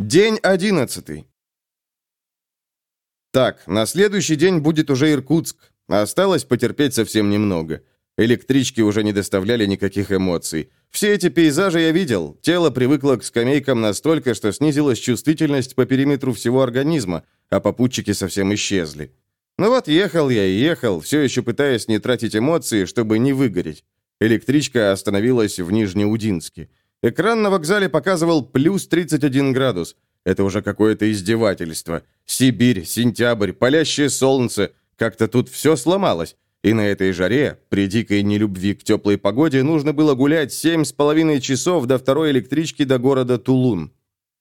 День одиннадцатый. Так, на следующий день будет уже Иркутск. Осталось потерпеть совсем немного. Электрички уже не доставляли никаких эмоций. Все эти пейзажи я видел. Тело привыкло к скамейкам настолько, что снизилась чувствительность по периметру всего организма, а попутчики совсем исчезли. Ну вот ехал я и ехал, все еще пытаясь не тратить эмоции, чтобы не выгореть. Электричка остановилась в Нижнеудинске. Экран на вокзале показывал плюс 31 градус. Это уже какое-то издевательство. Сибирь, сентябрь, палящее солнце. Как-то тут все сломалось. И на этой жаре, при дикой нелюбви к теплой погоде, нужно было гулять семь с половиной часов до второй электрички до города Тулун.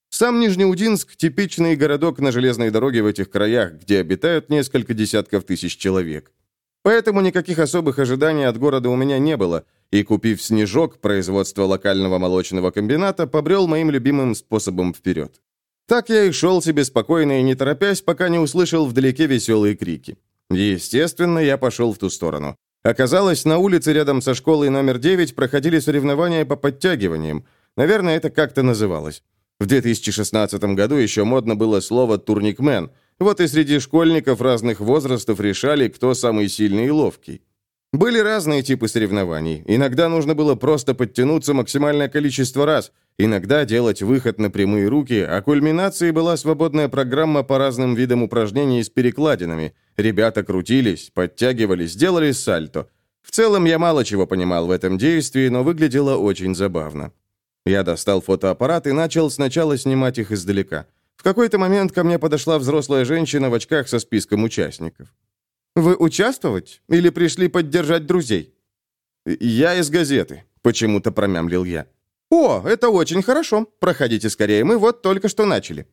Сам Нижнеудинск – типичный городок на железной дороге в этих краях, где обитают несколько десятков тысяч человек. Поэтому никаких особых ожиданий от города у меня не было, и, купив снежок, производство локального молочного комбината побрел моим любимым способом вперед. Так я и шел себе спокойно и не торопясь, пока не услышал вдалеке веселые крики. Естественно, я пошел в ту сторону. Оказалось, на улице рядом со школой номер 9 проходили соревнования по подтягиваниям. Наверное, это как-то называлось. В 2016 году еще модно было слово «турникмен», вот и среди школьников разных возрастов решали, кто самый сильный и ловкий. Были разные типы соревнований. Иногда нужно было просто подтянуться максимальное количество раз, иногда делать выход на прямые руки, а кульминацией была свободная программа по разным видам упражнений с перекладинами. Ребята крутились, подтягивались, делали сальто. В целом я мало чего понимал в этом действии, но выглядело очень забавно. Я достал фотоаппарат и начал сначала снимать их издалека – в какой-то момент ко мне подошла взрослая женщина в очках со списком участников. «Вы участвовать или пришли поддержать друзей?» «Я из газеты», — почему-то промямлил я. «О, это очень хорошо. Проходите скорее, мы вот только что начали».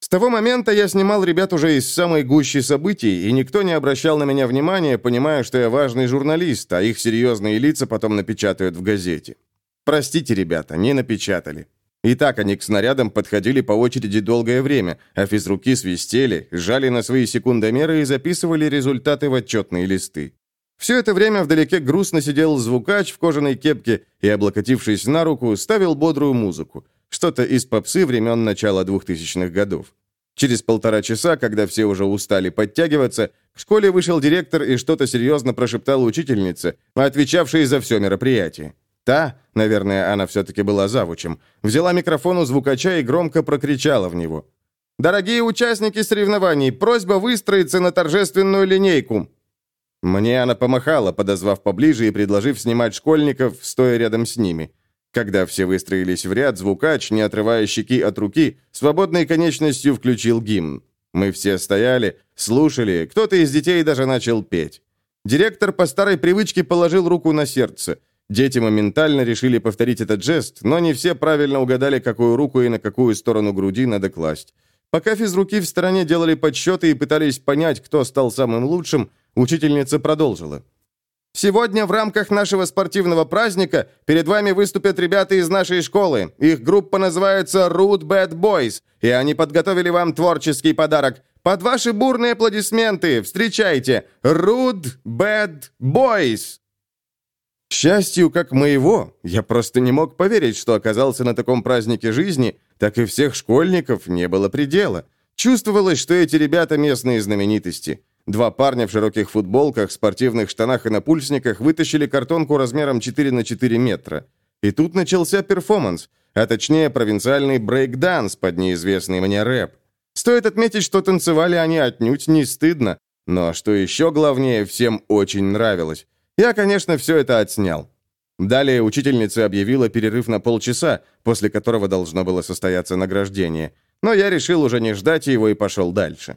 С того момента я снимал ребят уже из самой гущи событий, и никто не обращал на меня внимания, понимая, что я важный журналист, а их серьезные лица потом напечатают в газете. Простите, ребята, не напечатали. И так они к снарядам подходили по очереди долгое время, а физруки свистели, жали на свои секундомеры и записывали результаты в отчетные листы. Все это время вдалеке грустно сидел звукач в кожаной кепке и, облокотившись на руку, ставил бодрую музыку. Что-то из попсы времен начала 2000-х годов. Через полтора часа, когда все уже устали подтягиваться, к школе вышел директор и что-то серьезно прошептал учительнице, отвечавшей за все мероприятие. Та, наверное, она все-таки была завучем, взяла микрофон у звукача и громко прокричала в него. «Дорогие участники соревнований, просьба выстроиться на торжественную линейку!» Мне она помахала, подозвав поближе и предложив снимать школьников, стоя рядом с ними. Когда все выстроились в ряд, звукач, не отрывая щеки от руки, свободной конечностью включил гимн. Мы все стояли, слушали, кто-то из детей даже начал петь. Директор по старой привычке положил руку на сердце – Дети моментально решили повторить этот жест, но не все правильно угадали, какую руку и на какую сторону груди надо класть. Пока физруки в стороне делали подсчеты и пытались понять, кто стал самым лучшим, учительница продолжила. «Сегодня в рамках нашего спортивного праздника перед вами выступят ребята из нашей школы. Их группа называется Root Bad Boys, и они подготовили вам творческий подарок. Под ваши бурные аплодисменты встречайте Root Bad Boys!» Счастью, как моего, я просто не мог поверить, что оказался на таком празднике жизни, так и всех школьников не было предела. Чувствовалось, что эти ребята местные знаменитости. Два парня в широких футболках, спортивных штанах и напульсниках вытащили картонку размером 4 на 4 метра. И тут начался перформанс, а точнее провинциальный брейк-данс под неизвестный мне рэп. Стоит отметить, что танцевали они отнюдь не стыдно, но что еще главнее, всем очень нравилось. Я, конечно, все это отснял. Далее учительница объявила перерыв на полчаса, после которого должно было состояться награждение. Но я решил уже не ждать его и пошел дальше.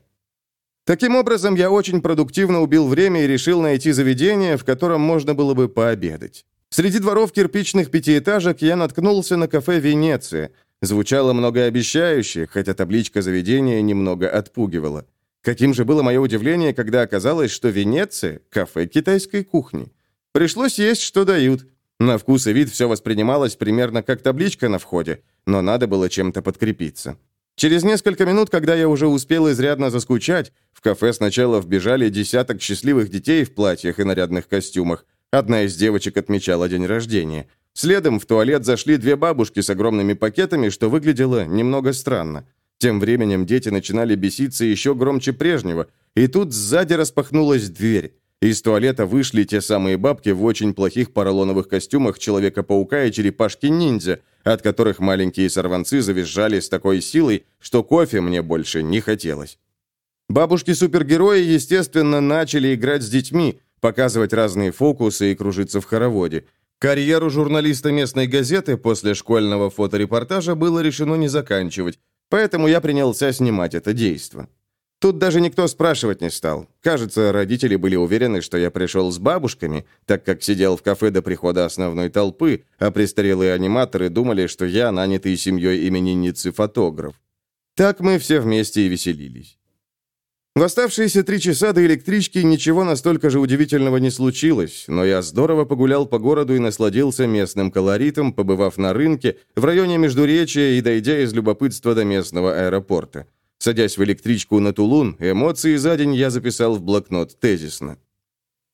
Таким образом, я очень продуктивно убил время и решил найти заведение, в котором можно было бы пообедать. Среди дворов кирпичных пятиэтажек я наткнулся на кафе «Венеция». Звучало многообещающе, хотя табличка заведения немного отпугивала. Каким же было мое удивление, когда оказалось, что Венеция – кафе китайской кухни. Пришлось есть, что дают. На вкус и вид все воспринималось примерно как табличка на входе, но надо было чем-то подкрепиться. Через несколько минут, когда я уже успел изрядно заскучать, в кафе сначала вбежали десяток счастливых детей в платьях и нарядных костюмах. Одна из девочек отмечала день рождения. Следом в туалет зашли две бабушки с огромными пакетами, что выглядело немного странно. Тем временем дети начинали беситься еще громче прежнего, и тут сзади распахнулась дверь. Из туалета вышли те самые бабки в очень плохих поролоновых костюмах Человека-паука и Черепашки-ниндзя, от которых маленькие сорванцы завизжали с такой силой, что кофе мне больше не хотелось. Бабушки-супергерои, естественно, начали играть с детьми, показывать разные фокусы и кружиться в хороводе. Карьеру журналиста местной газеты после школьного фоторепортажа было решено не заканчивать, поэтому я принялся снимать это действо. Тут даже никто спрашивать не стал. Кажется, родители были уверены, что я пришел с бабушками, так как сидел в кафе до прихода основной толпы, а престарелые аниматоры думали, что я нанятый семьей именинницы фотограф. Так мы все вместе и веселились. В оставшиеся три часа до электрички ничего настолько же удивительного не случилось, но я здорово погулял по городу и насладился местным колоритом, побывав на рынке, в районе Междуречия и дойдя из любопытства до местного аэропорта. Садясь в электричку на Тулун, эмоции за день я записал в блокнот тезисно.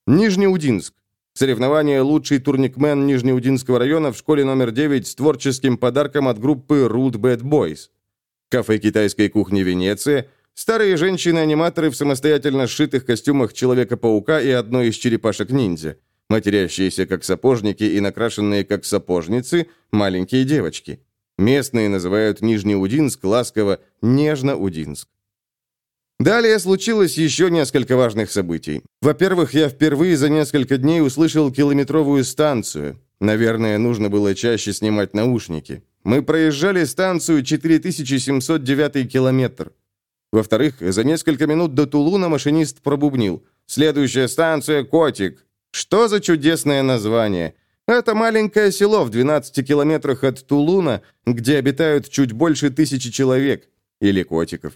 Нижнеудинск. Соревнование «Лучший турникмен Нижнеудинского района» в школе номер 9 с творческим подарком от группы Root Bad Boys. Кафе китайской кухни «Венеция», Старые женщины-аниматоры в самостоятельно сшитых костюмах Человека-паука и одной из черепашек-ниндзя. Матерящиеся как сапожники и накрашенные как сапожницы маленькие девочки. Местные называют Нижнеудинск ласково Нежно-Удинск. Далее случилось еще несколько важных событий. Во-первых, я впервые за несколько дней услышал километровую станцию. Наверное, нужно было чаще снимать наушники. Мы проезжали станцию 4709 километр. Во-вторых, за несколько минут до Тулуна машинист пробубнил. «Следующая станция — Котик». Что за чудесное название? Это маленькое село в 12 километрах от Тулуна, где обитают чуть больше тысячи человек. Или котиков.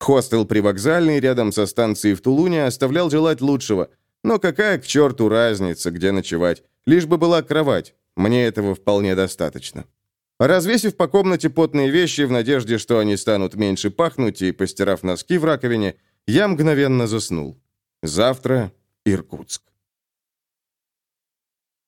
Хостел привокзальный рядом со станцией в Тулуне оставлял желать лучшего. Но какая к черту разница, где ночевать? Лишь бы была кровать. Мне этого вполне достаточно. Развесив по комнате потные вещи в надежде, что они станут меньше пахнуть, и постирав носки в раковине, я мгновенно заснул. Завтра Иркутск.